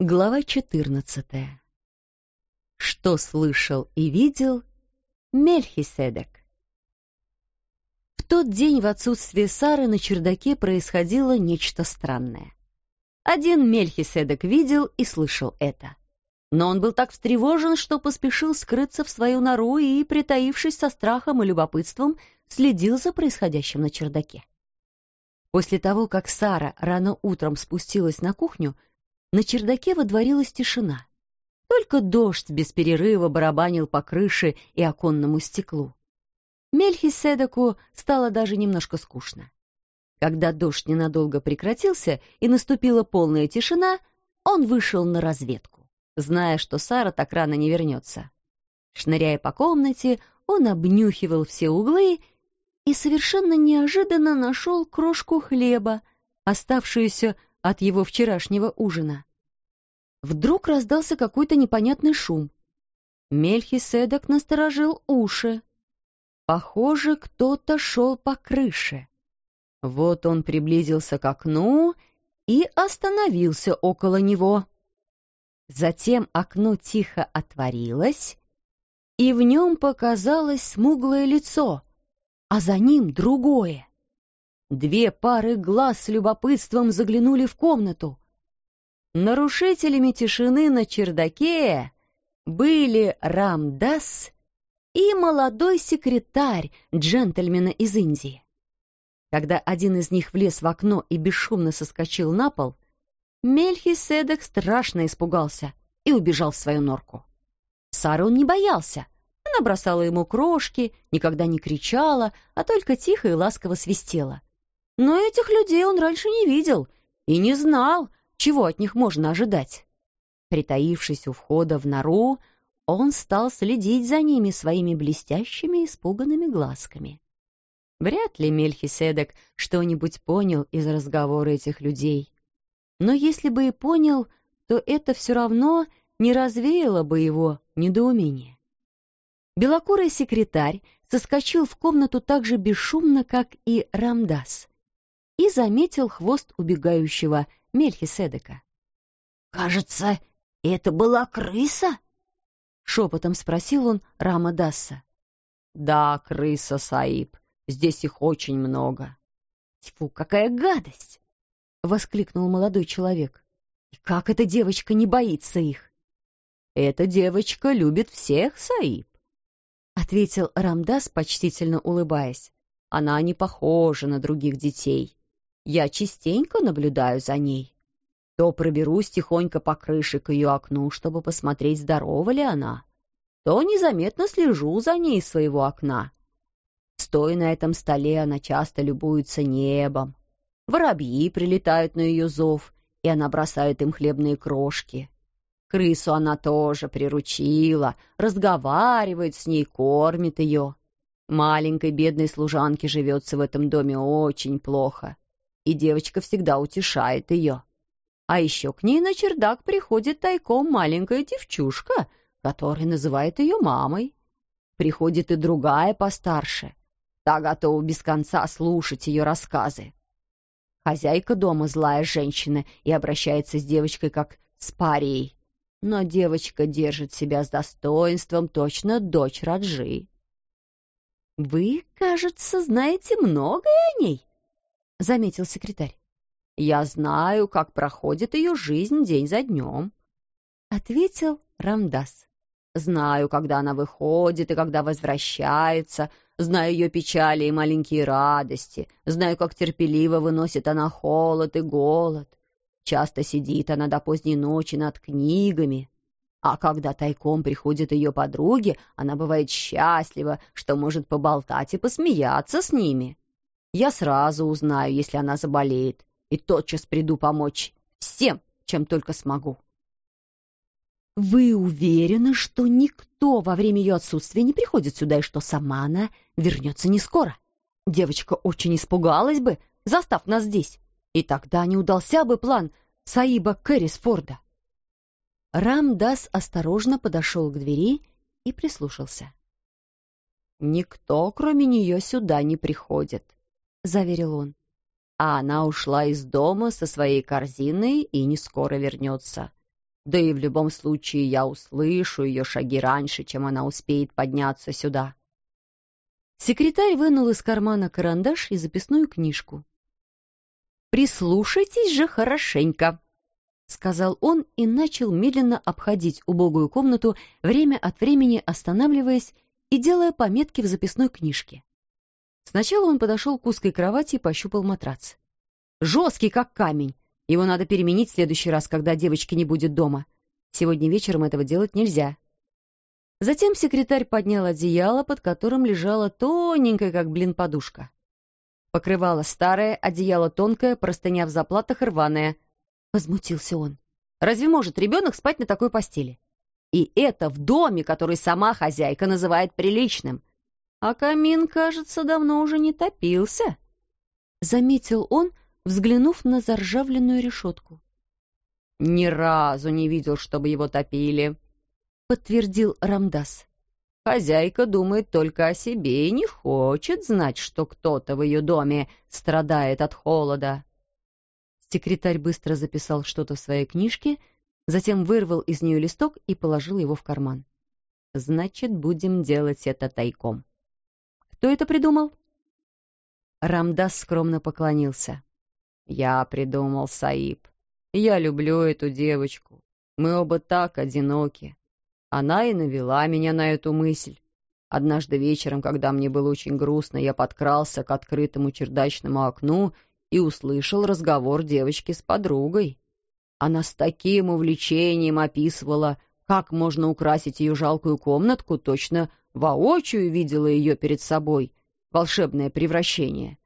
Глава 14. Что слышал и видел Мельхиседек? В тот день в отсутствие Сары на чердаке происходило нечто странное. Один Мельхиседек видел и слышал это. Но он был так встревожен, что поспешил скрыться в свою нору и, притаившись со страхом и любопытством, следил за происходящим на чердаке. После того, как Сара рано утром спустилась на кухню, на чердаке водворилась тишина. Только дождь без перерыва барабанил по крыше и оконному стеклу. Мельхиседеку стало даже немножко скучно. Когда дождь ненадолго прекратился и наступила полная тишина, он вышел на разведку, зная, что Сара так рано не вернется. Шныряя по комнате, он обнюхивал все углы и совершенно неожиданно нашел крошку хлеба, оставшуюся от его вчерашнего ужина. Вдруг раздался какой-то непонятный шум. Мельхиседок насторожил уши. Похоже, кто-то шел по крыше. Вот он приблизился к окну и остановился около него. Затем окно тихо отворилось, и в нем показалось смуглое лицо, а за ним другое. Две пары глаз с любопытством заглянули в комнату. Нарушителями тишины на чердаке были Рамдас и молодой секретарь джентльмена из Индии. Когда один из них влез в окно и бесшумно соскочил на пол, Мельхиседек страшно испугался и убежал в свою норку. Сары он не боялся. Она бросала ему крошки, никогда не кричала, а только тихо и ласково свистела. Но этих людей он раньше не видел и не знал, чего от них можно ожидать. Притаившись у входа в нору, он стал следить за ними своими блестящими испуганными глазками. Вряд ли Мельхиседек что-нибудь понял из разговора этих людей. Но если бы и понял, то это все равно не развеяло бы его недоумение. Белокурый секретарь соскочил в комнату так же бесшумно, как и Рамдас, и заметил хвост убегающего Мельхиседека. «Кажется, это была крыса?» — шепотом спросил он Рама Дасса. «Да, крыса, Саиб. Здесь их очень много». «Тьфу, какая гадость!» — воскликнул молодой человек. «И как эта девочка не боится их?» «Эта девочка любит всех, Саиб», — ответил Рамдас, почтительно улыбаясь. «Она не похожа на других детей. Я частенько наблюдаю за ней. То проберусь тихонько по крыше к ее окну, чтобы посмотреть, здорова ли она, то незаметно слежу за ней из своего окна. Стоя на этом столе, она часто любуется небом. Воробьи прилетают на ее зов, и она бросает им хлебные крошки. Крысу она тоже приручила, разговаривает с ней, кормит ее. Маленькой бедной служанке живется в этом доме очень плохо и девочка всегда утешает ее. А еще к ней на чердак приходит тайком маленькая девчушка, которая называет ее мамой. Приходит и другая постарше. Та готова без конца слушать ее рассказы. Хозяйка дома злая женщина и обращается с девочкой как с парией. Но девочка держит себя с достоинством, точно дочь Раджи. «Вы, кажется, знаете многое о ней», — заметил секретарь. «Я знаю, как проходит ее жизнь день за днем», — ответил Рамдас. «Знаю, когда она выходит и когда возвращается, знаю ее печали и маленькие радости, знаю, как терпеливо выносит она холод и голод. Часто сидит она до поздней ночи над книгами, а когда тайком приходят ее подруги, она бывает счастлива, что может поболтать и посмеяться с ними. Я сразу узнаю, если она заболеет, и тотчас приду помочь всем, чем только смогу. Вы уверены, что никто во время ее отсутствия не приходит сюда, и что сама она вернется не скоро? Девочка очень испугалась бы, застав нас здесь, и тогда не удался бы план Саиба Кэррисфорда. Рамдас осторожно подошел к двери и прислушался. «Никто, кроме нее, сюда не приходит», — заверил он. «А она ушла из дома со своей корзиной и не скоро вернется. Да и в любом случае я услышу ее шаги раньше, чем она успеет подняться сюда. Секретарь вынул из кармана карандаш и записную книжку. «Прислушайтесь же хорошенько», — сказал он и начал медленно обходить убогую комнату, время от времени останавливаясь и делая пометки в записной книжке. Сначала он подошел к узкой кровати и пощупал матрац. Жесткий, как камень. Его надо переменить в следующий раз, когда девочки не будет дома. Сегодня вечером этого делать нельзя. Затем секретарь поднял одеяло, под которым лежала тоненькая, как блин, подушка. Покрывало старое, одеяло тонкое, простыня в заплатах рваная. Возмутился он. Разве может ребенок спать на такой постели? И это в доме, который сама хозяйка называет приличным. А камин, кажется, давно уже не топился. Заметил он, взглянув на заржавленную решетку. «Ни разу не видел, чтобы его топили», — подтвердил Рамдас. «Хозяйка думает только о себе и не хочет знать, что кто-то в ее доме страдает от холода». Секретарь быстро записал что-то в своей книжке, затем вырвал из нее листок и положил его в карман. «Значит, будем делать это тайком». Кто это придумал?» Рамдас скромно поклонился. «Я придумал, Саиб. Я люблю эту девочку. Мы оба так одиноки. Она и навела меня на эту мысль. Однажды вечером, когда мне было очень грустно, я подкрался к открытому чердачному окну и услышал разговор девочки с подругой. Она с таким увлечением описывала, как можно украсить ее жалкую комнатку, точно воочию видела ее перед собой, волшебное превращение.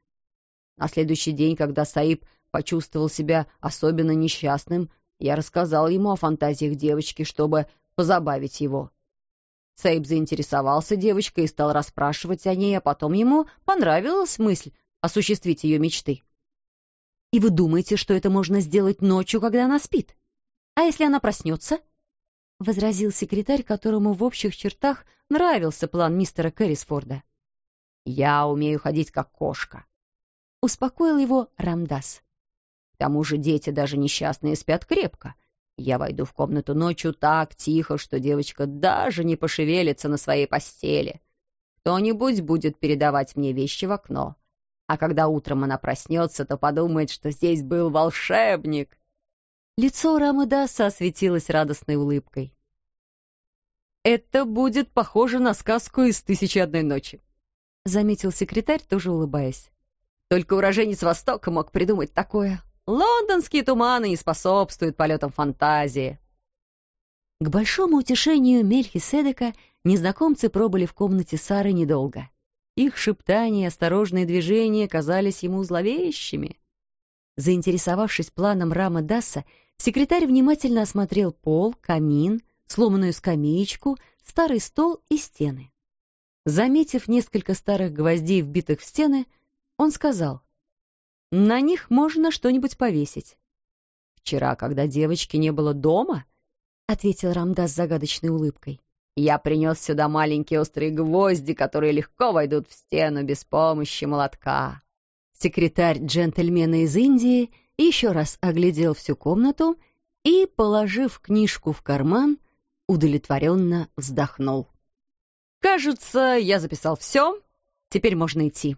На следующий день, когда Саиб почувствовал себя особенно несчастным, я рассказал ему о фантазиях девочки, чтобы позабавить его. Саиб заинтересовался девочкой и стал расспрашивать о ней, а потом ему понравилась мысль осуществить ее мечты. «И вы думаете, что это можно сделать ночью, когда она спит? А если она проснется?» — возразил секретарь, которому в общих чертах нравился план мистера Кэррисфорда. «Я умею ходить как кошка», — успокоил его Рамдас. «К тому же дети, даже несчастные, спят крепко. Я войду в комнату ночью так тихо, что девочка даже не пошевелится на своей постели. Кто-нибудь будет передавать мне вещи в окно. А когда утром она проснется, то подумает, что здесь был волшебник». Лицо Рамадаса осветилось радостной улыбкой. «Это будет похоже на сказку из «Тысячи одной ночи», — заметил секретарь, тоже улыбаясь. «Только уроженец Востока мог придумать такое. Лондонские туманы не способствуют полетам фантазии». К большому утешению Мельхиседека незнакомцы пробыли в комнате Сары недолго. Их шептания и осторожные движения казались ему зловещими. Заинтересовавшись планом Рама Дасса, секретарь внимательно осмотрел пол, камин — сломанную скамеечку, старый стол и стены. Заметив несколько старых гвоздей, вбитых в стены, он сказал, «На них можно что-нибудь повесить». «Вчера, когда девочки не было дома», — ответил Рамдас с загадочной улыбкой, «я принес сюда маленькие острые гвозди, которые легко войдут в стену без помощи молотка». Секретарь джентльмена из Индии еще раз оглядел всю комнату и, положив книжку в карман, удовлетворенно вздохнул. «Кажется, я записал все. Теперь можно идти.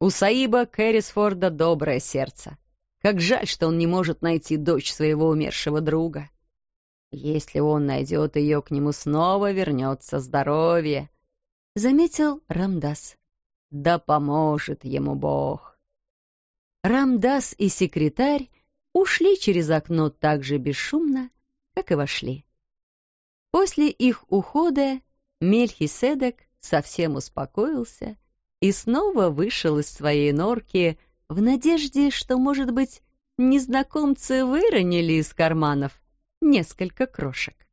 У Саиба Кэррисфорда доброе сердце. Как жаль, что он не может найти дочь своего умершего друга. Если он найдет ее, к нему снова вернется здоровье», — заметил Рамдас. «Да поможет ему Бог». Рамдас и секретарь ушли через окно так же бесшумно, как и вошли. После их ухода Мельхиседек совсем успокоился и снова вышел из своей норки в надежде, что, может быть, незнакомцы выронили из карманов несколько крошек.